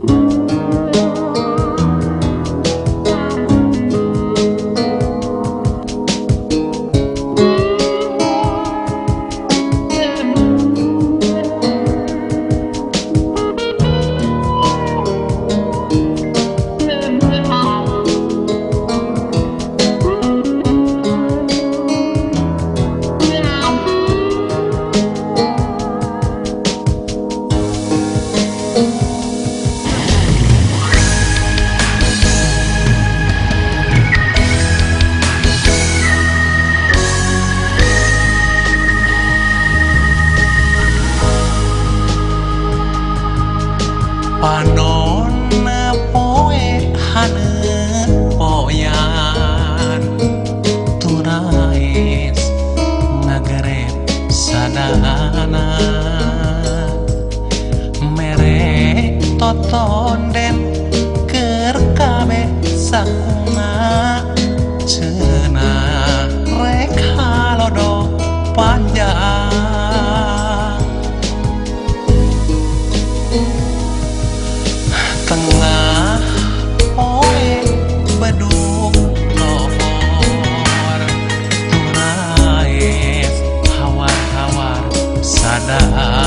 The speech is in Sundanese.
Música kaayaan tunais nagrep sadana. Merek toton den kame kabeh sakuna. nada.